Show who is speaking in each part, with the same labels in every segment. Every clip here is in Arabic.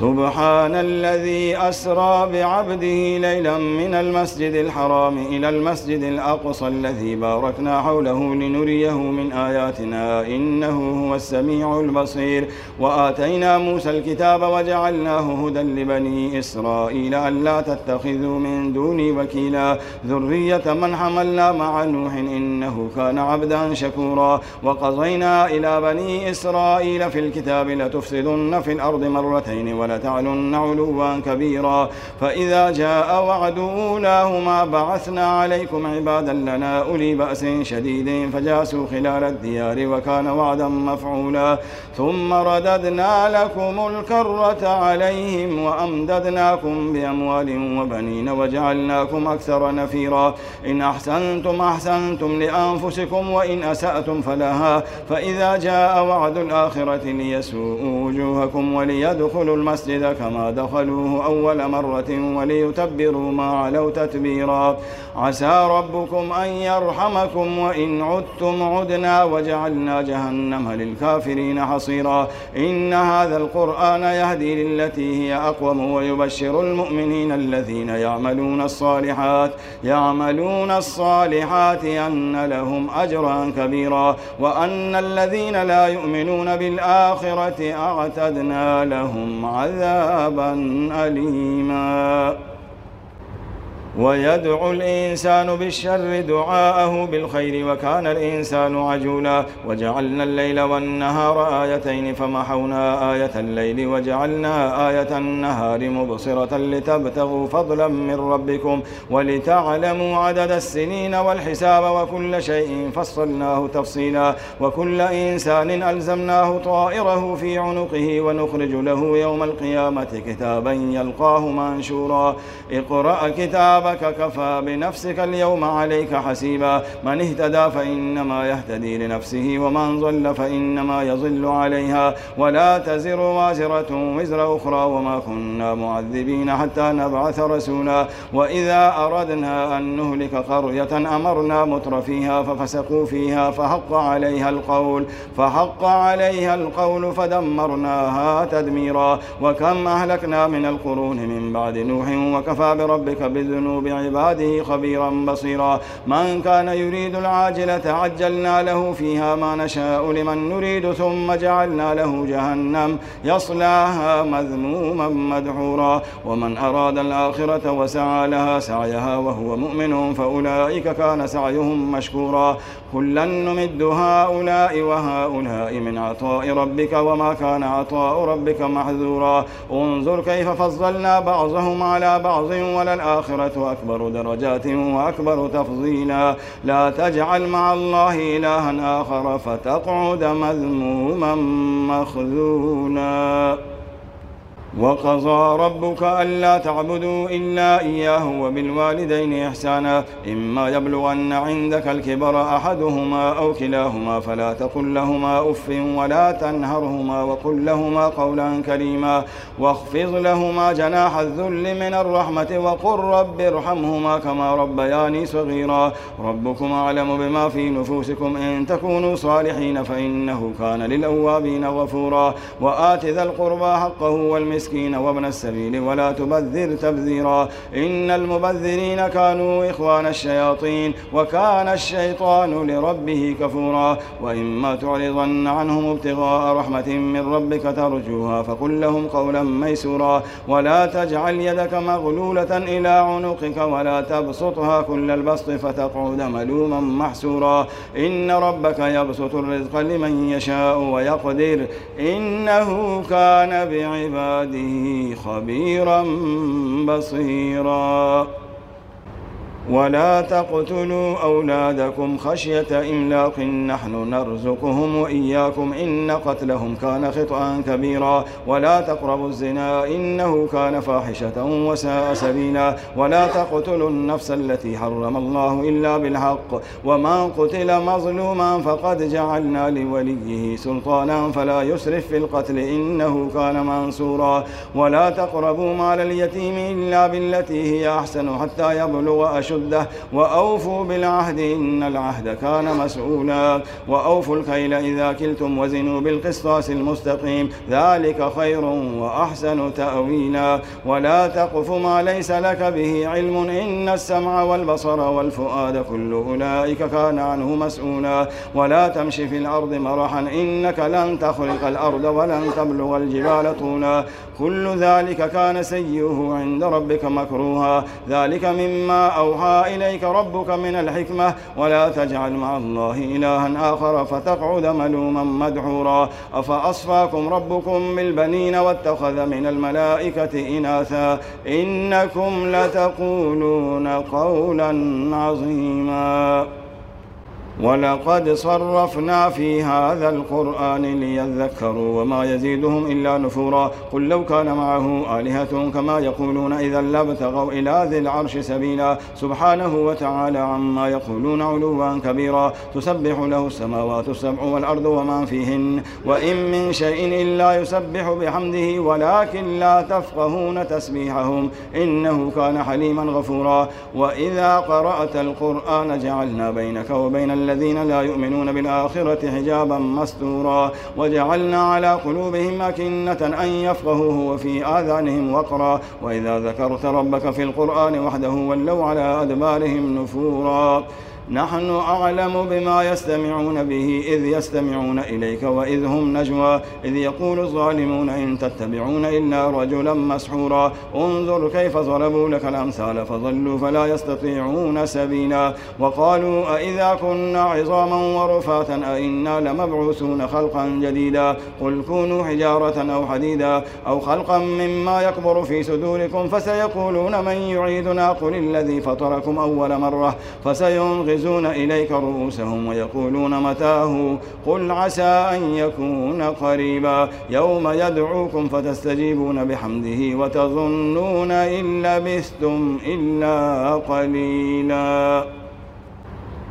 Speaker 1: سبحان الذي أسرى بعبده ليلا من المسجد الحرام إلى المسجد الأقصى الذي باركنا حوله لنريه من آياتنا إنه هو السميع البصير وآتينا موسى الكتاب وجعلناه هدى لبني إسرائيل ألا تتخذوا من دوني وكيلا ذرية من حملنا مع نوح إنه كان عبدا شكورا وقضينا إلى بني إسرائيل في الكتاب لتفسدن في الأرض مرتين ولا ولتعلن علوا كبيرا فإذا جاء وعد أولاهما بعثنا عليكم عبادا لنا أولي بأس شديد فجاسوا خلال الديار وكان وعدا مفعولا ثم رددنا لكم الكرة عليهم وأمددناكم بأموال وبنين وجعلناكم أكثر نفيرا إن أحسنتم أحسنتم لأنفسكم وإن أسأتم فلها فإذا جاء وعد الآخرة ليسوءوا وجوهكم وليدخلوا المسجد المسجد كما دخلوه أول مرة وليتبروا ما علوا تتبيرا عسى ربكم أن يرحمكم وإن عدتم عدنا وجعلنا جهنم للكافرين حصيرا إن هذا القرآن يهدي للتي هي أقوم ويبشر المؤمنين الذين يعملون الصالحات يعملون الصالحات أن لهم أجرا كبيرا وأن الذين لا يؤمنون بالآخرة أعتدنا لهم عذابا أليما ويدعو الإنسان بالشر دعاءه بالخير وكان الإنسان عجولا وجعلنا الليل والنهار آيتين فمحونا آية الليل وجعلنا آية النهار مبصرة لتبتغوا فضلا من ربكم ولتعلموا عدد السنين والحساب وكل شيء فصلناه تفصيلا وكل إنسان ألزمناه طائره في عنقه ونخرج له يوم القيامة كتابا يلقاه منشورا اقرأ كتاب كتابك كفى بنفسك اليوم عليك حسيبا من اهتدى فإنما يهتدي لنفسه ومن ضل فإنما يضل عليها ولا تزر وازرة وزر أخرى وما كنا معذبين حتى نبعث رسولا وإذا أردنا أن نهلك قرية أمرنا متر فيها ففسقوا فيها فحق عليها القول فحق عليها القول فدمرناها تدميرا وكم أهلكنا من القرون من بعد نوح وكفى بربك بالذنوب إنه بعباده خبيرا بصيرا من كان يريد العاجلة عجلنا له فيها ما نشاء لمن نريد ثم جعلنا له جهنم يصلاها مذموما مدحورا ومن أراد الآخرة وسعى لها سعيها وهو مؤمن فأولئك كان سعيهم مشكورا كلا نمد هؤلاء وهؤلاء من عطاء ربك وما كان عطاء ربك محذورا انظر كيف فضلنا بعضهم على بعض وللآخرة أكبر درجات وأكبر تفضيلا لا تجعل مع الله إلها آخر فتقعد مذموما مخذولا وقضى ربك ألا تعبدوا إلا إياه وبالوالدين إحسانا إما يبلغن عندك الكبر أحدهما أو كلاهما فلا تقل لهما أف ولا تنهرهما وقل لهما قولا كريما واخفض لهما جناح الذل من الرحمة وقل رب ارحمهما كما ربياني صغيرا ربكم أعلم بما في نفوسكم إن تكونوا صالحين فإنه كان للأوابين غفورا وآت ذا القربى حقه والمسكين والمسكين وابن السبيل ولا تبذر تبذيرا إن المبذرين كانوا إخوان الشياطين وكان الشيطان لربه كفورا وإما تعرضن عنهم ابتغاء رحمة من ربك ترجوها فقل لهم قولا ميسورا ولا تجعل يدك مغلولة إلى عنقك ولا تبسطها كل البسط فتقعد ملوما محسورا إن ربك يبسط الرزق لمن يشاء ويقدر إنه كان بعباده عباده خبيرا بصيرا ولا تقتلوا أولادكم خشية إملاق نحن نرزقهم وإياكم إن قتلهم كان خطأ كبيرا ولا تقربوا الزنا إنه كان فاحشة وساء سبيلا ولا تقتلوا النفس التي حرم الله إلا بالحق ومن قتل مظلوما فقد جعلنا لوليه سلطانا فلا يسرف في القتل إنه كان منصورا ولا تقربوا مال اليتيم إلا بالتي هي أحسن حتى يبلغ أشهر وشده وأوفوا بالعهد إن العهد كان مسؤولا وأوفوا الكيل إذا كلتم وزنوا بالقسطاس المستقيم ذلك خير وأحسن تأويلا ولا تقف ما ليس لك به علم إن السمع والبصر والفؤاد كل أولئك كان عنه مسؤولا ولا تمشي في الأرض مرحا إنك لن تخرق الأرض ولن تبلغ الجبال طولا كل ذلك كان سيئه عند ربك مكروها ذلك مما أوحى يوحى إليك ربك من الحكمة ولا تجعل مع الله إلها آخر فتقعد ملوما مدحورا أفأصفاكم ربكم بالبنين واتخذ من الملائكة إناثا إنكم لتقولون قولا عظيما ولقد صرفنا في هذا القرآن ليذكروا وما يزيدهم إلا نفورا قل لو كان معه آلهة كما يقولون إذا لابتغوا إلى ذي العرش سبيلا سبحانه وتعالى عما يقولون علوا كبيرا تسبح له السماوات السبع والأرض وما فيهن وإن من شيء إلا يسبح بحمده ولكن لا تفقهون تسبيحهم إنه كان حليما غفورا وإذا قرأت القرآن جعلنا بينك وبين الذين لا يؤمنون بالآخرة حجابا مستورا وجعلنا على قلوبهم أكنة أن يفقهوه وفي آذانهم وقرا وإذا ذكرت ربك في القرآن وحده ولوا على أدبارهم نفورا نحن أعلم بما يستمعون به إذ يستمعون إليك وإذ هم نجوى إذ يقول الظالمون إن تتبعون إلا رجلا مسحورا انظر كيف ضربوا لك الأمثال فظلوا فلا يستطيعون سبيلا وقالوا أئذا كنا عظاما ورفاتا أئنا لمبعوثون خلقا جديدا قل كونوا حجارة أو حديدا أو خلقا مما يكبر في سدوركم فسيقولون من يعيدنا قل الذي فطركم أول مرة فسينغز يبسون إليك رؤوسهم ويقولون متاه قل عسى أن يكون قريبا يوم يدعوكم فتستجيبون بحمده وتظنون إن لبثتم إلا قليلا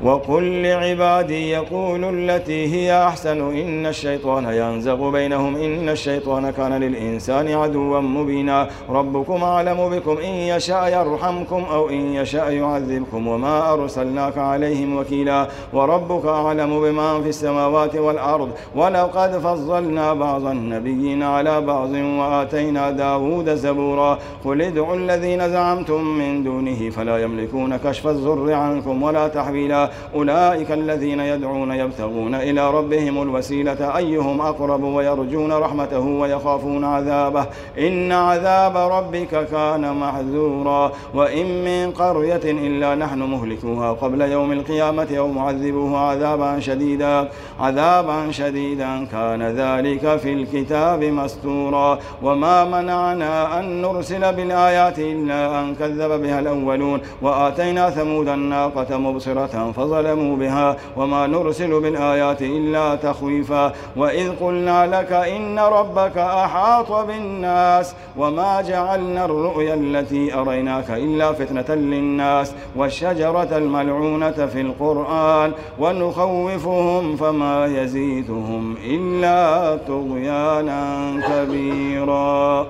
Speaker 1: وقل لعبادي يقولوا التي هي أحسن إن الشيطان ينزغ بينهم إن الشيطان كان للإنسان عدوا مبينا ربكم أعلم بكم إن يشاء يرحمكم أو إن يشاء يعذبكم وما أرسلناك عليهم وكيلا وربك أعلم بما في السماوات والأرض ولقد فضلنا بعض النبيين على بعض وآتينا داود زبورا قل ادعوا الذين زعمتم من دونه فلا يملكون كشف الزر عنكم ولا تحويلا أولئك الذين يدعون يبتغون إلى ربهم الوسيلة أيهم أقرب ويرجون رحمته ويخافون عذابه إن عذاب ربك كان محذورا وإن من قرية إلا نحن مهلكوها قبل يوم القيامة أو معذبوها عذابا شديدا عذابا شديدا كان ذلك في الكتاب مستورا وما منعنا أن نرسل بالآيات إلا أن كذب بها الأولون وآتينا ثمود الناقة مبصرة فظلموا بها وما نرسل من آيات إلا تخويفا وإذ قلنا لك إن ربك أحاط بالناس وما جعلنا الرؤيا التي أريناك إلا فتنة للناس والشجرة الملعونة في القرآن ونخوفهم فما يزيدهم إلا طغيانا كبيرا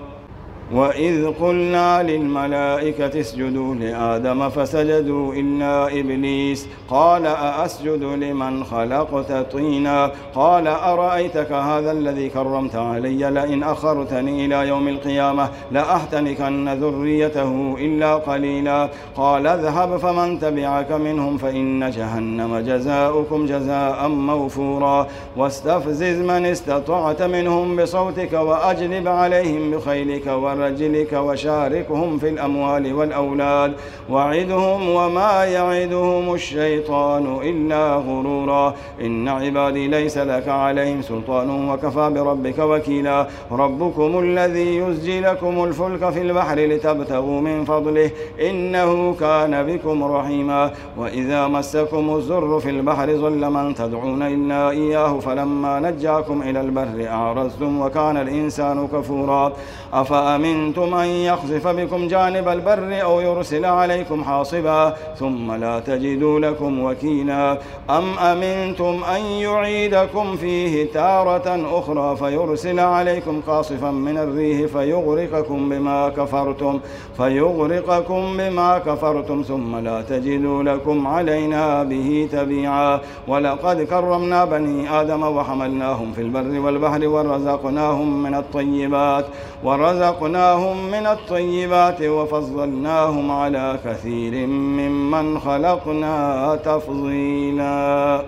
Speaker 1: وإذ قلنا للملائكة اسجدوا لآدم فسجدوا إلا إبليس قال أأسجد لمن خلقت طينا قال أرأيتك هذا الذي كرمت علي لئن أخرتني إلى يوم القيامة لأحتنكن ذريته إلا قليلا قال اذهب فمن تبعك منهم فإن جهنم جزاؤكم جزاء موفورا واستفزز من استطعت منهم بصوتك وأجلب عليهم بخيلك ورسولك رجلك وشاركهم في الأموال والأولاد وعدهم وما يعدهم الشيطان إلا غرورا إن عبادي ليس لك عليهم سلطان وكفى بربك وكيلا ربكم الذي يسجي لكم الفلك في البحر لتبتغوا من فضله إنه كان بكم رحيما وإذا مسكم الزر في البحر ظل من تدعون إلا إياه فلما نجاكم إلى البر أعرزتم وكان الإنسان كفورا أفأمن أمنتم أن يخزف بكم جانب البر أو يرسل عليكم حاصبا ثم لا تجدوا لكم وكيلا أم أمنتم أن يعيدكم فيه تارة أخرى فيرسل عليكم قاصفا من الريح فيغرقكم بما كفرتم فيغرقكم بما كفرتم ثم لا تجدوا لكم علينا به تبيعا ولقد كرمنا بني آدم وحملناهم في البر والبحر ورزقناهم من الطيبات ورزقناهم ورزقناهم من الطيبات وفضلناهم على كثير ممن خلقنا تفضيلا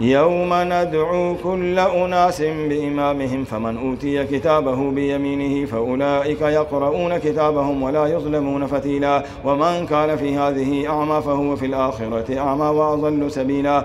Speaker 1: يوم ندعو كل أناس بإمامهم فمن أوتي كتابه بيمينه فأولئك يقرؤون كتابهم ولا يظلمون فتيلا ومن كان في هذه أعمى فهو في الآخرة أعمى وأضل سبيلا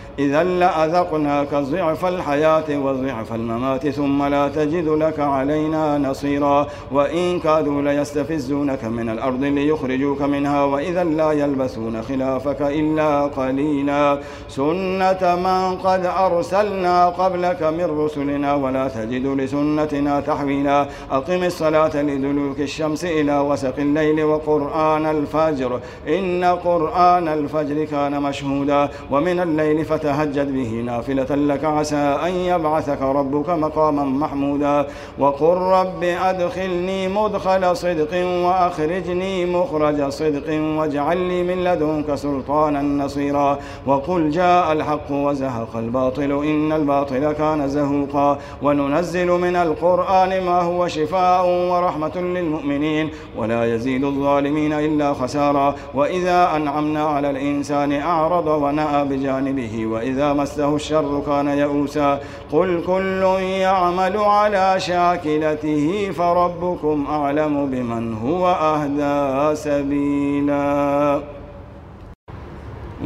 Speaker 1: إذا لأذقناك ضعف الحياة وضعف الممات ثم لا تجد لك علينا نصيرا وإن كادوا ليستفزونك من الأرض ليخرجوك منها وإذا لا يلبثون خلافك إلا قليلا سنة من قد أرسلنا قبلك من رسلنا ولا تجد لسنتنا تحويلا أقم الصلاة لدلوك الشمس إلى وسق الليل وقرآن الفجر إن قرآن الفجر كان مشهودا ومن الليل فت فتهجد به نافلة لك عسى أن يبعثك ربك مقاما محمودا وقل رب أدخلني مدخل صدق وأخرجني مخرج صدق واجعل لي من لدنك سلطانا نصيرا وقل جاء الحق وزهق الباطل إن الباطل كان زهوقا وننزل من القرآن ما هو شفاء ورحمة للمؤمنين ولا يزيد الظالمين إلا خسارا وإذا أنعمنا على الإنسان أعرض ونأى بجانبه وإذا مسه الشر كان يئوسا قل كل يعمل على شاكلته فربكم أعلم بمن هو أهدى سبيلا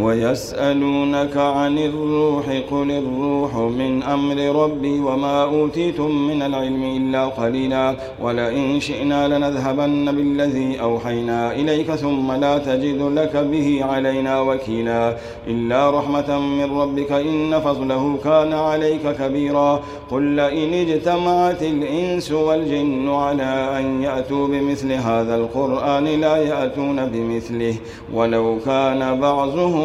Speaker 1: ويسألونك عن الروح قل الروح من أمر ربي وما أوتيتم من العلم إلا قليلا ولئن شئنا لنذهبن بالذي أوحينا إليك ثم لا تجد لك به علينا وكيلا إلا رحمة من ربك إن فضله كان عليك كبيرا قل لئن اجتمعت الإنس والجن على أن يأتوا بمثل هذا القرآن لا يأتون بمثله ولو كان بعضهم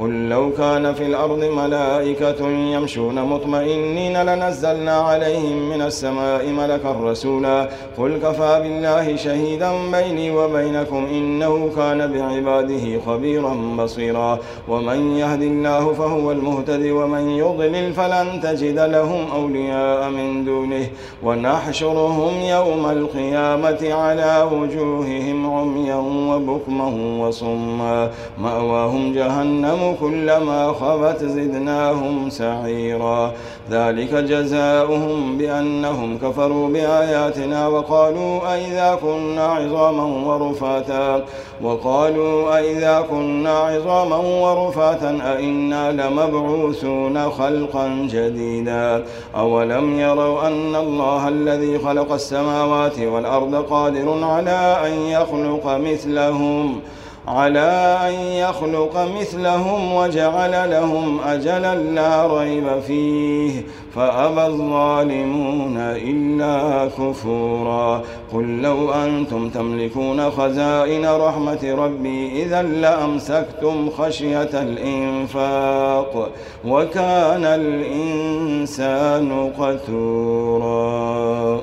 Speaker 1: قل لو كان في الأرض ملائكة يمشون مطمئنين لنزلنا عليهم من السماء ملكا رسولا قل كفى بالله شهيدا بيني وبينكم إنه كان بعباده خبيرا بصيرا ومن يهد الله فهو المهتد ومن يضلل فلن تجد لهم أولياء من دونه ونحشرهم يوم القيامة على وجوههم عميا وبكما وصما مأواهم جهنم كلما خبت زدناهم سعيرا ذلك جزاؤهم بأنهم كفروا بآياتنا وقالوا أئذا كنا عظاما ورفاتا وقالوا أئذا كنا عظاما ورفاتا أئنا لمبعوثون خلقا جديدا أولم يروا أن الله الذي خلق السماوات والأرض قادر على أن يخلق مثلهم على أن يخلق مثلهم وجعل لهم أجلا لا ريب فيه فأبى الظالمون إلا كفورا قل لو أنتم تملكون خزائن رحمة ربي إذا لأمسكتم خشية الإنفاق وكان الإنسان قتورا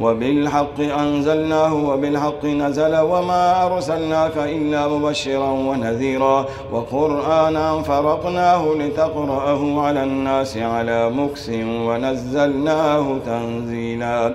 Speaker 1: وبالحق أنزلناه وبالحق نزل وما أرسلناك إلا مبشرا ونذيرا وقرآنا فرقناه لتقرأه على الناس على مكس ونزلناه تنزيلا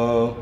Speaker 1: 안녕 어,